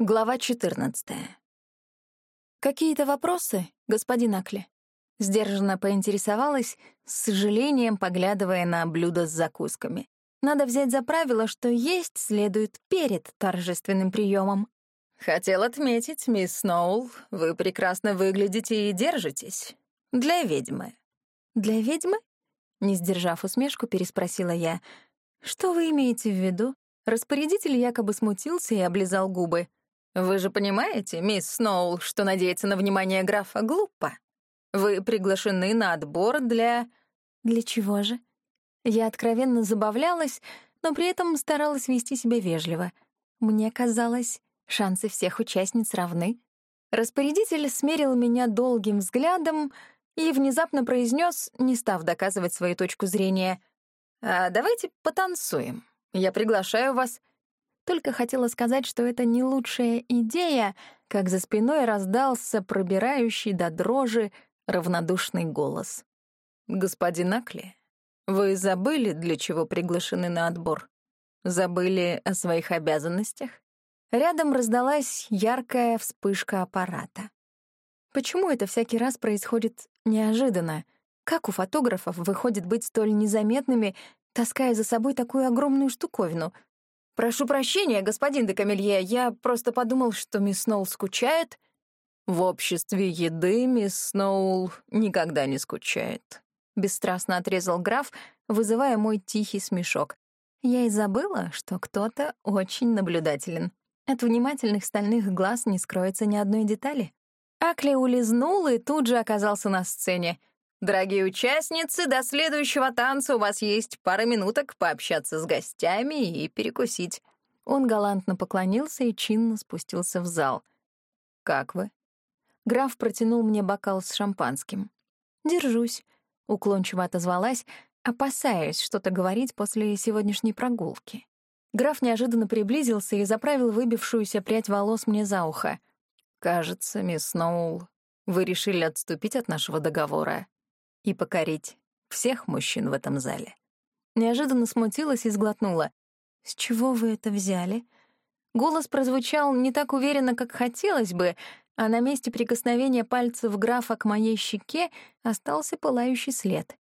Глава 14. «Какие-то вопросы, господин Акли?» Сдержанно поинтересовалась, с сожалением поглядывая на блюдо с закусками. Надо взять за правило, что есть следует перед торжественным приемом. «Хотел отметить, мисс Сноул, вы прекрасно выглядите и держитесь. Для ведьмы». «Для ведьмы?» Не сдержав усмешку, переспросила я. «Что вы имеете в виду?» Распорядитель якобы смутился и облизал губы. Вы же понимаете, мисс Сноул, что надеяться на внимание графа глупо. Вы приглашены на отбор для... Для чего же? Я откровенно забавлялась, но при этом старалась вести себя вежливо. Мне казалось, шансы всех участниц равны. Распорядитель смерил меня долгим взглядом и внезапно произнес, не став доказывать свою точку зрения, «А давайте потанцуем. Я приглашаю вас только хотела сказать, что это не лучшая идея, как за спиной раздался пробирающий до дрожи равнодушный голос. «Господин Акли, вы забыли, для чего приглашены на отбор? Забыли о своих обязанностях?» Рядом раздалась яркая вспышка аппарата. Почему это всякий раз происходит неожиданно? Как у фотографов выходит быть столь незаметными, таская за собой такую огромную штуковину — «Прошу прощения, господин де Камелье, я просто подумал, что мисс Сноул скучает». «В обществе еды мисс Сноул никогда не скучает», — бесстрастно отрезал граф, вызывая мой тихий смешок. Я и забыла, что кто-то очень наблюдателен. От внимательных стальных глаз не скроется ни одной детали. Акли улизнул и тут же оказался на сцене. Дорогие участницы, до следующего танца у вас есть пара минуток пообщаться с гостями и перекусить». Он галантно поклонился и чинно спустился в зал. «Как вы?» Граф протянул мне бокал с шампанским. «Держусь», — уклончиво отозвалась, опасаясь что-то говорить после сегодняшней прогулки. Граф неожиданно приблизился и заправил выбившуюся прядь волос мне за ухо. «Кажется, мисс Сноул, вы решили отступить от нашего договора и покорить всех мужчин в этом зале. Неожиданно смутилась и сглотнула. «С чего вы это взяли?» Голос прозвучал не так уверенно, как хотелось бы, а на месте прикосновения пальцев графа к моей щеке остался пылающий след.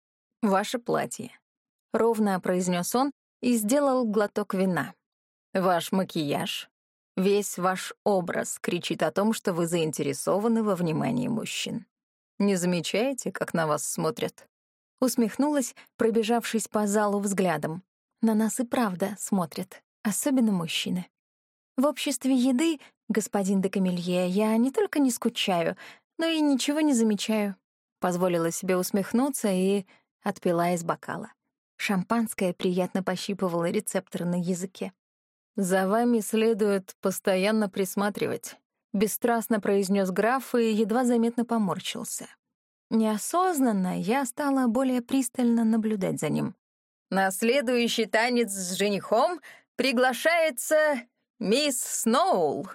«Ваше платье», — ровно произнес он и сделал глоток вина. «Ваш макияж, весь ваш образ кричит о том, что вы заинтересованы во внимании мужчин. Не замечаете, как на вас смотрят?» Усмехнулась, пробежавшись по залу взглядом. На нас и правда смотрят, особенно мужчины. В обществе еды, господин де Камелье, я не только не скучаю, но и ничего не замечаю. Позволила себе усмехнуться и отпила из бокала. Шампанское приятно пощипывало рецептор на языке. «За вами следует постоянно присматривать», бесстрастно произнес граф и едва заметно поморщился. Неосознанно я стала более пристально наблюдать за ним. «На следующий танец с женихом приглашается мисс Сноул»,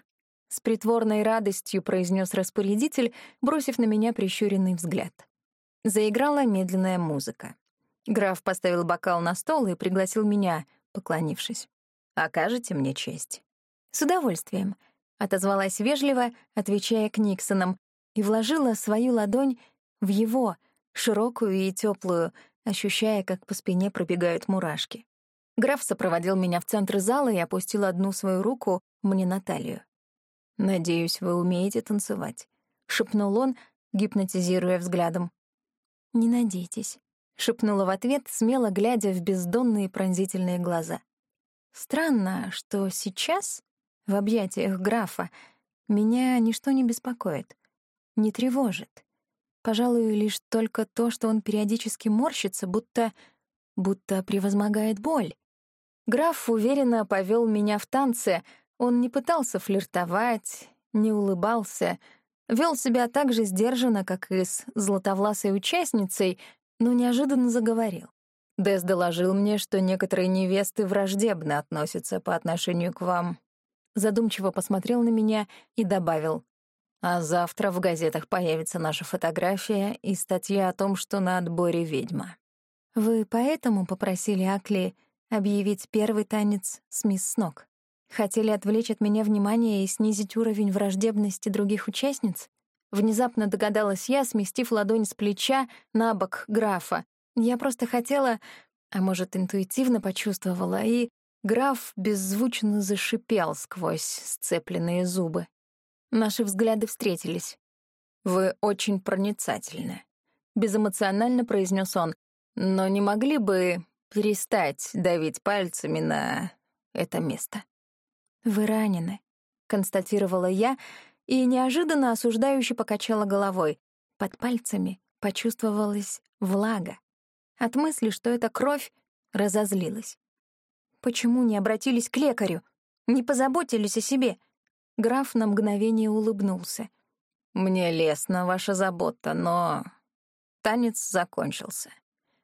с притворной радостью произнес распорядитель, бросив на меня прищуренный взгляд. Заиграла медленная музыка. Граф поставил бокал на стол и пригласил меня, поклонившись. «Окажете мне честь?» «С удовольствием», — отозвалась вежливо, отвечая к Никсонам, и вложила свою ладонь в его, широкую и теплую, ощущая, как по спине пробегают мурашки. Граф сопроводил меня в центр зала и опустил одну свою руку мне на талию. «Надеюсь, вы умеете танцевать», — шепнул он, гипнотизируя взглядом. «Не надейтесь», — шепнула в ответ, смело глядя в бездонные пронзительные глаза. Странно, что сейчас в объятиях графа, меня ничто не беспокоит, не тревожит. Пожалуй, лишь только то, что он периодически морщится, будто... будто превозмогает боль. Граф уверенно повел меня в танце, он не пытался флиртовать, не улыбался, вел себя так же сдержанно, как и с златовласой участницей, но неожиданно заговорил. Дес доложил мне, что некоторые невесты враждебно относятся по отношению к вам задумчиво посмотрел на меня и добавил. «А завтра в газетах появится наша фотография и статья о том, что на отборе ведьма». «Вы поэтому попросили Акли объявить первый танец с мисс Снок?» Хотели отвлечь от меня внимание и снизить уровень враждебности других участниц? Внезапно догадалась я, сместив ладонь с плеча на бок графа. Я просто хотела, а может, интуитивно почувствовала, и граф беззвучно зашипел сквозь сцепленные зубы. Наши взгляды встретились. «Вы очень проницательны», — безэмоционально произнес он. «Но не могли бы перестать давить пальцами на это место?» «Вы ранены», — констатировала я и неожиданно осуждающе покачала головой. Под пальцами почувствовалась влага. От мысли, что это кровь, разозлилась. Почему не обратились к лекарю? Не позаботились о себе? Граф на мгновение улыбнулся. «Мне лестна ваша забота, но...» Танец закончился.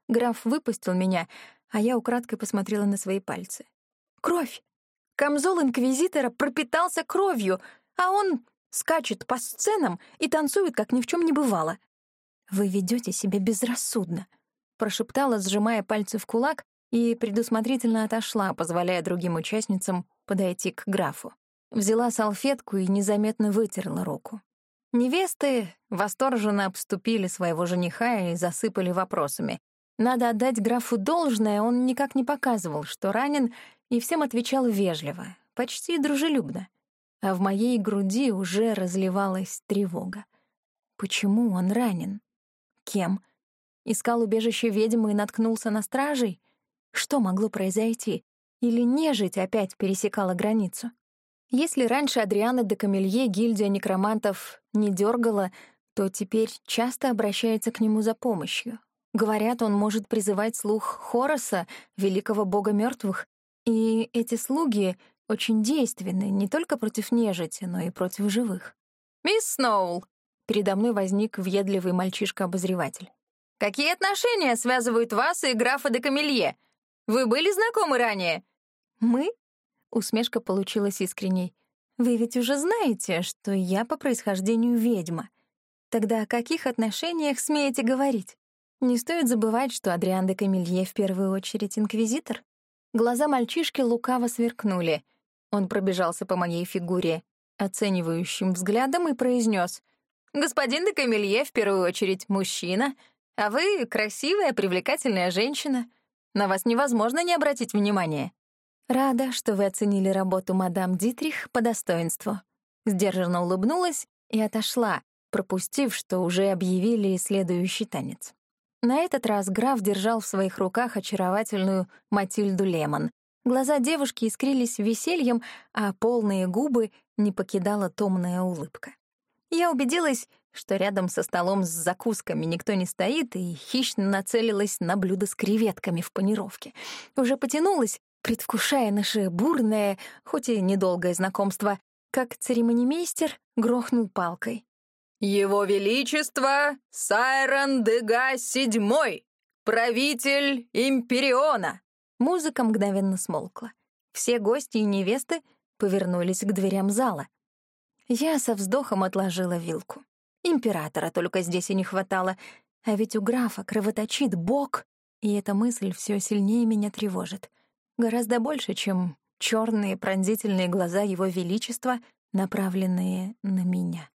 Граф выпустил меня, а я украдкой посмотрела на свои пальцы. «Кровь! Камзол инквизитора пропитался кровью, а он скачет по сценам и танцует, как ни в чем не бывало. «Вы ведете себя безрассудно», — прошептала, сжимая пальцы в кулак, и предусмотрительно отошла, позволяя другим участницам подойти к графу. Взяла салфетку и незаметно вытерла руку. Невесты восторженно обступили своего жениха и засыпали вопросами. Надо отдать графу должное, он никак не показывал, что ранен, и всем отвечал вежливо, почти дружелюбно а в моей груди уже разливалась тревога. Почему он ранен? Кем? Искал убежище ведьмы и наткнулся на стражей? Что могло произойти? Или нежить опять пересекала границу? Если раньше Адриана де Камелье гильдия некромантов не дергала, то теперь часто обращается к нему за помощью. Говорят, он может призывать слух Хороса, великого бога мертвых, и эти слуги очень действенны не только против нежити, но и против живых. «Мисс Сноул!» — передо мной возник въедливый мальчишка-обозреватель. «Какие отношения связывают вас и графа де Камелье? Вы были знакомы ранее?» «Мы?» — усмешка получилась искренней. «Вы ведь уже знаете, что я по происхождению ведьма. Тогда о каких отношениях смеете говорить? Не стоит забывать, что Адриан де Камелье в первую очередь инквизитор». Глаза мальчишки лукаво сверкнули. Он пробежался по моей фигуре оценивающим взглядом и произнес: «Господин де Камелье в первую очередь мужчина, а вы красивая, привлекательная женщина. На вас невозможно не обратить внимания». «Рада, что вы оценили работу мадам Дитрих по достоинству». Сдержанно улыбнулась и отошла, пропустив, что уже объявили следующий танец. На этот раз граф держал в своих руках очаровательную Матильду Лемон, Глаза девушки искрились весельем, а полные губы не покидала томная улыбка. Я убедилась, что рядом со столом с закусками никто не стоит, и хищно нацелилась на блюдо с креветками в панировке. Уже потянулась, предвкушая наше бурное, хоть и недолгое знакомство, как церемонимейстер грохнул палкой. «Его Величество Сайрон Дега Седьмой, правитель Империона!» Музыка мгновенно смолкла. Все гости и невесты повернулись к дверям зала. Я со вздохом отложила вилку. Императора только здесь и не хватало, а ведь у графа кровоточит бок, и эта мысль все сильнее меня тревожит. Гораздо больше, чем черные пронзительные глаза его величества, направленные на меня.